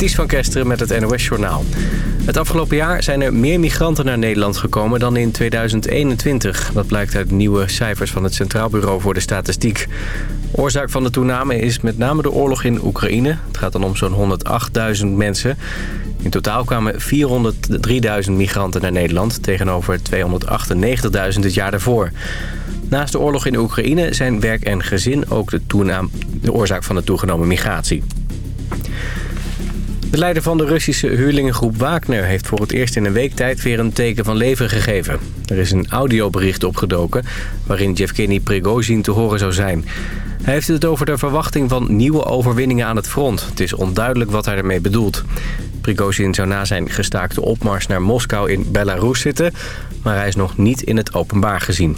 Ties van Kesteren met het NOS-journaal. Het afgelopen jaar zijn er meer migranten naar Nederland gekomen dan in 2021. Dat blijkt uit nieuwe cijfers van het Centraal Bureau voor de Statistiek. Oorzaak van de toename is met name de oorlog in Oekraïne. Het gaat dan om zo'n 108.000 mensen. In totaal kwamen 403.000 migranten naar Nederland... tegenover 298.000 het jaar daarvoor. Naast de oorlog in Oekraïne zijn werk en gezin ook de, de oorzaak van de toegenomen migratie. De leider van de Russische huurlingengroep Wagner heeft voor het eerst in een week tijd weer een teken van leven gegeven. Er is een audiobericht opgedoken waarin Yevgeny Prigozhin te horen zou zijn. Hij heeft het over de verwachting van nieuwe overwinningen aan het front. Het is onduidelijk wat hij ermee bedoelt. Prigozhin zou na zijn gestaakte opmars naar Moskou in Belarus zitten... maar hij is nog niet in het openbaar gezien.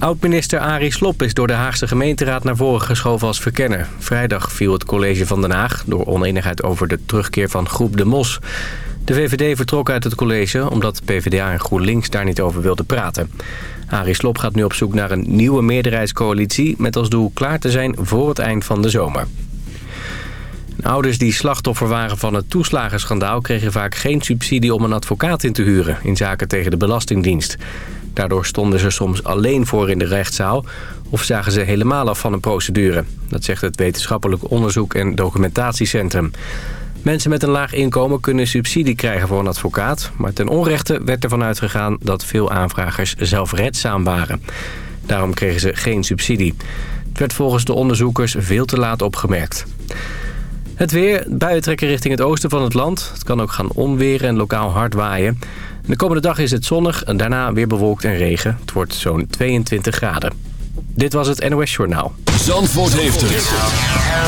Oud-minister Arie Slob is door de Haagse gemeenteraad naar voren geschoven als verkenner. Vrijdag viel het college van Den Haag door oneenigheid over de terugkeer van Groep de Mos. De VVD vertrok uit het college omdat PvdA en GroenLinks daar niet over wilden praten. Arie Slob gaat nu op zoek naar een nieuwe meerderheidscoalitie... met als doel klaar te zijn voor het eind van de zomer. Ouders die slachtoffer waren van het toeslagenschandaal... kregen vaak geen subsidie om een advocaat in te huren... in zaken tegen de Belastingdienst. Daardoor stonden ze soms alleen voor in de rechtszaal... of zagen ze helemaal af van een procedure. Dat zegt het Wetenschappelijk Onderzoek en Documentatiecentrum. Mensen met een laag inkomen kunnen subsidie krijgen voor een advocaat... maar ten onrechte werd ervan uitgegaan dat veel aanvragers zelfredzaam waren. Daarom kregen ze geen subsidie. Het werd volgens de onderzoekers veel te laat opgemerkt. Het weer, buien trekken richting het oosten van het land. Het kan ook gaan onweren en lokaal hard waaien. De komende dag is het zonnig en daarna weer bewolkt en regen. Het wordt zo'n 22 graden. Dit was het NOS Journaal. Zandvoort heeft het.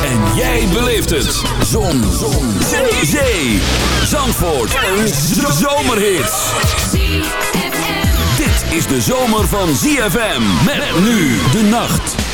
En jij beleeft het. Zon. Zon. Zee. Zee. Zandvoort. Een zomerhit. Dit is de zomer van ZFM. Met nu de nacht.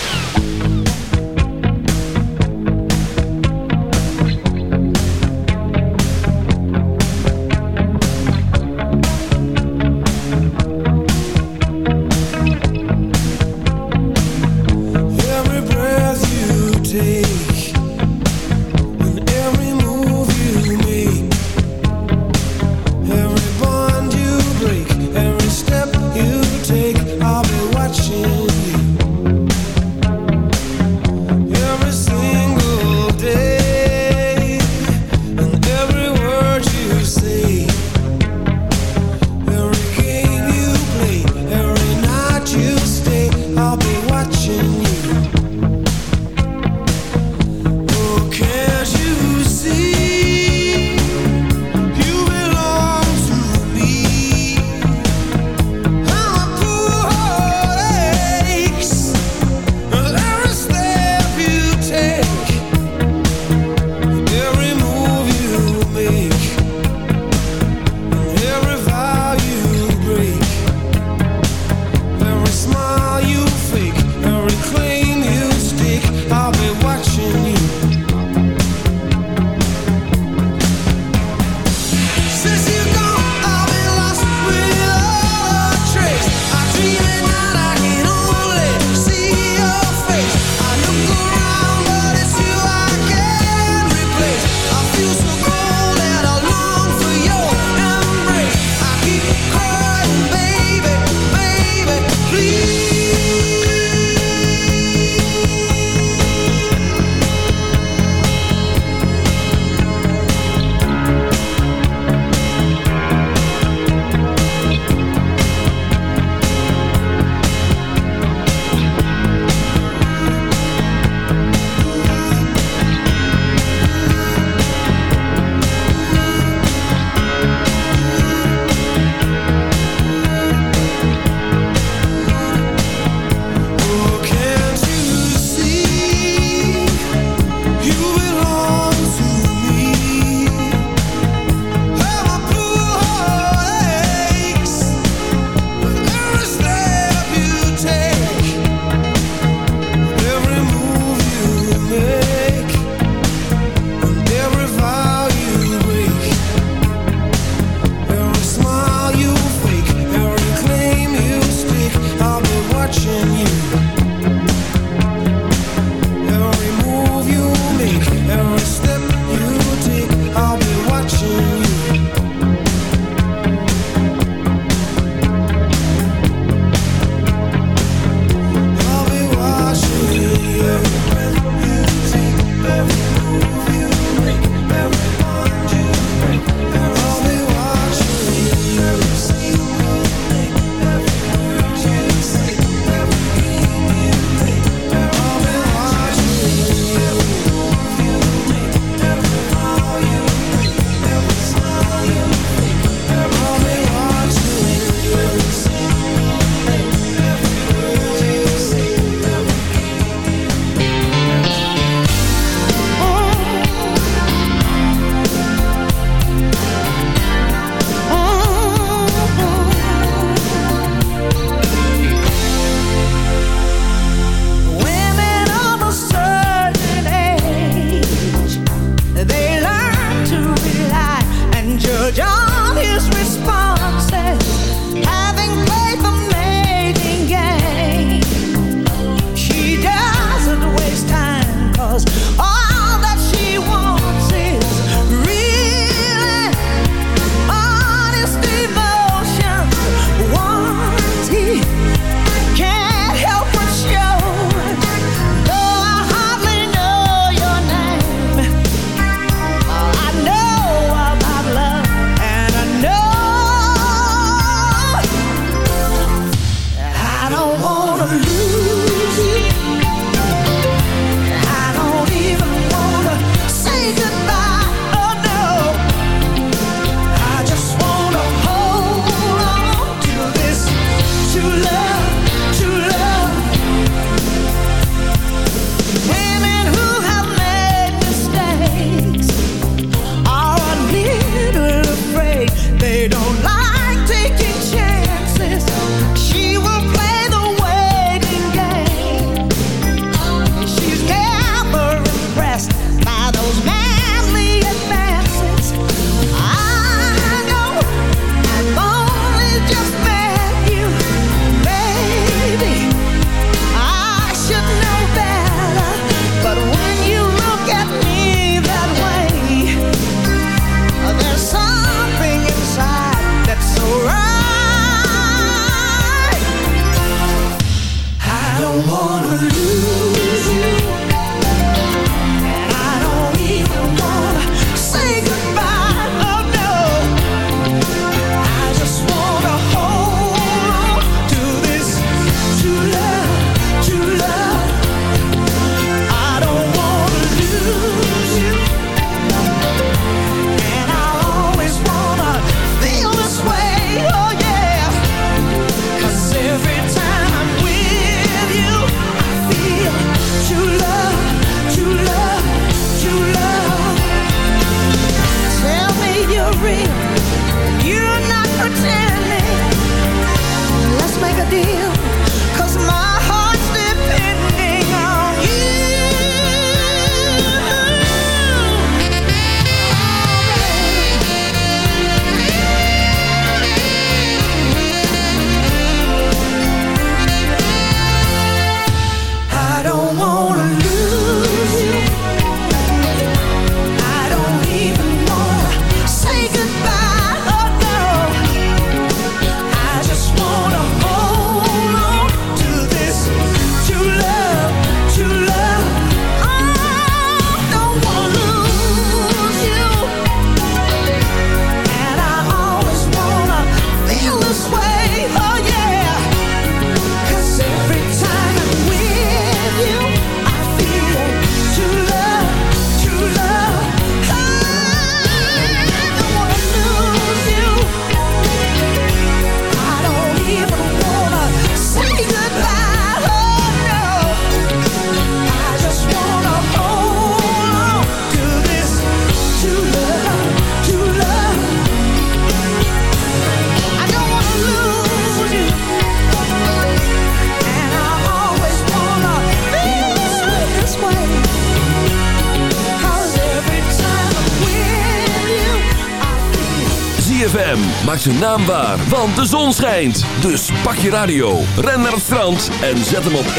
Maak zijn naam waar, want de zon schijnt. Dus pak je radio, ren naar het strand en zet hem op 106.9.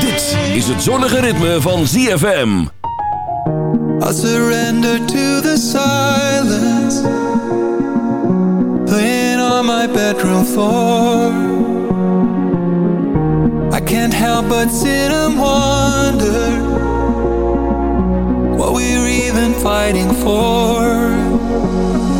Dit is het zonnige ritme van ZFM. I surrender to the silence Playing on my bedroom floor I can't help but sit and wonder What we even fighting for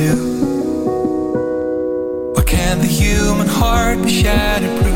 do? Why can't the human heart be shattered?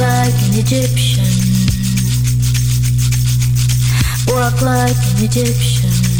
Like an Egyptian. Walk like an Egyptian.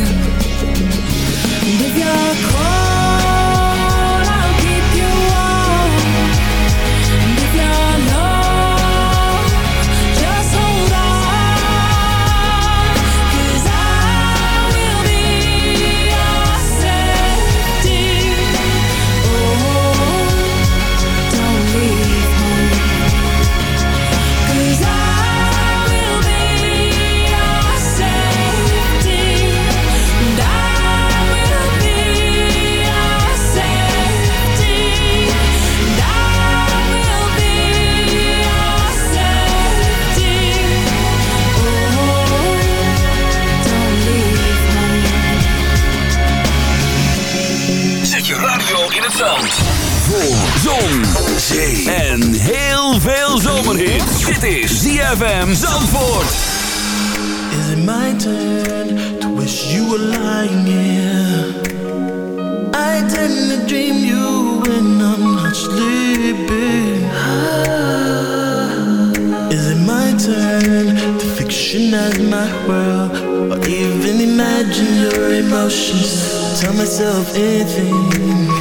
zee en heel veel zomerhit. Dit is ZFM Zandvoort. Is it my turn to wish you were lying here? I tend to dream you when I'm not sleeping. Ah. Is it my turn to fictionize my world? Or even imagine your emotions? Tell myself anything.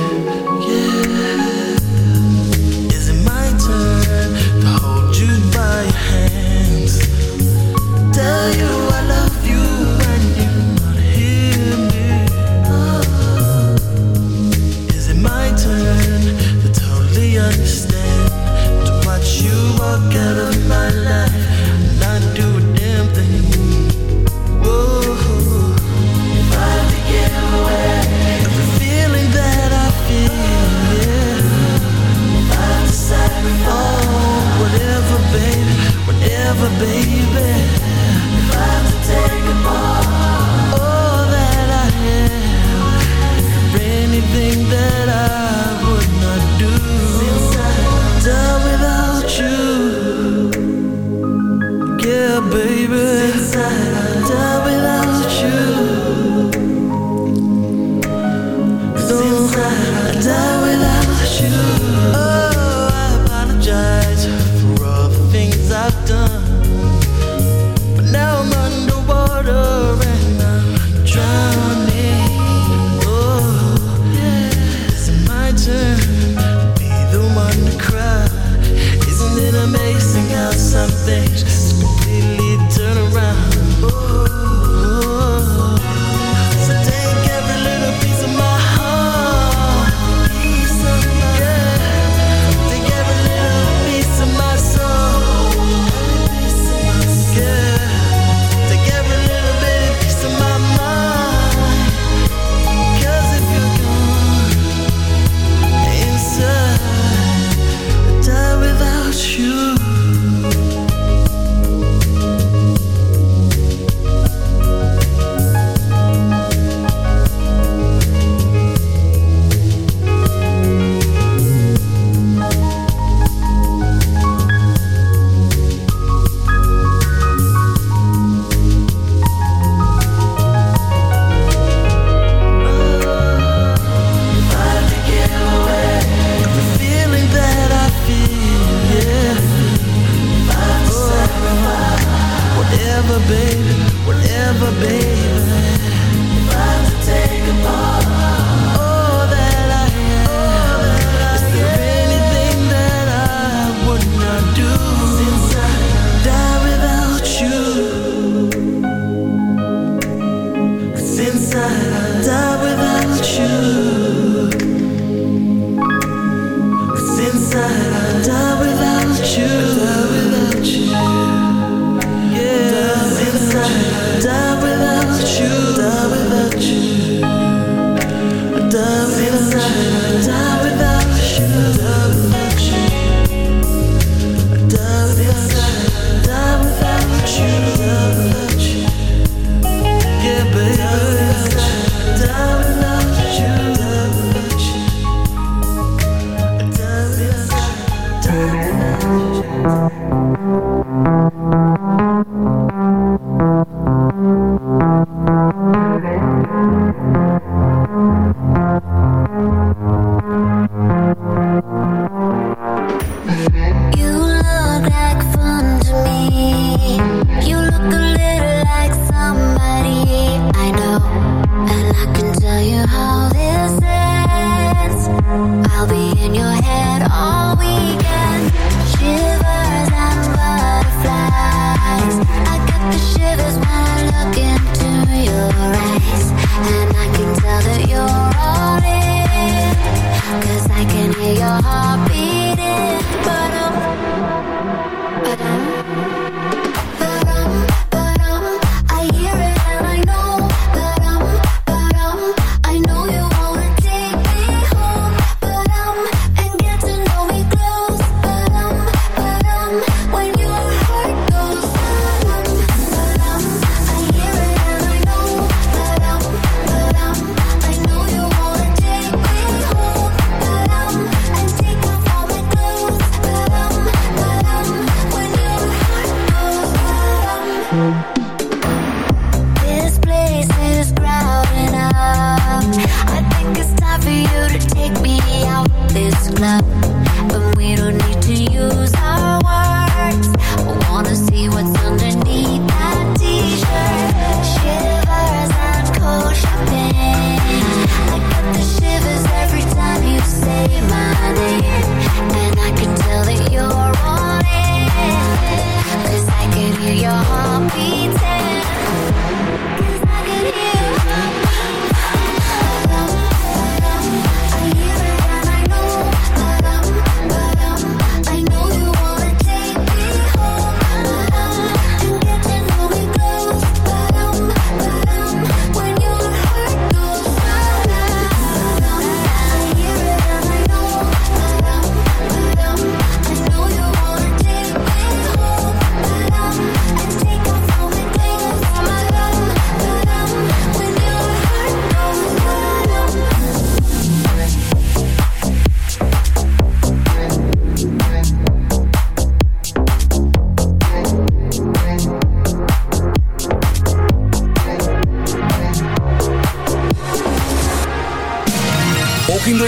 you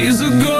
she's a girl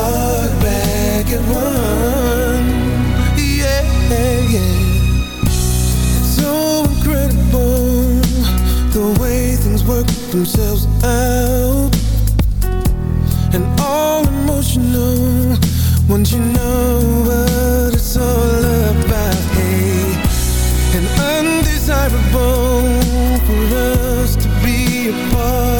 start back at one. Yeah, yeah. So incredible the way things work themselves out, and all emotional once you know what it's all about. Hey, and undesirable for us to be apart.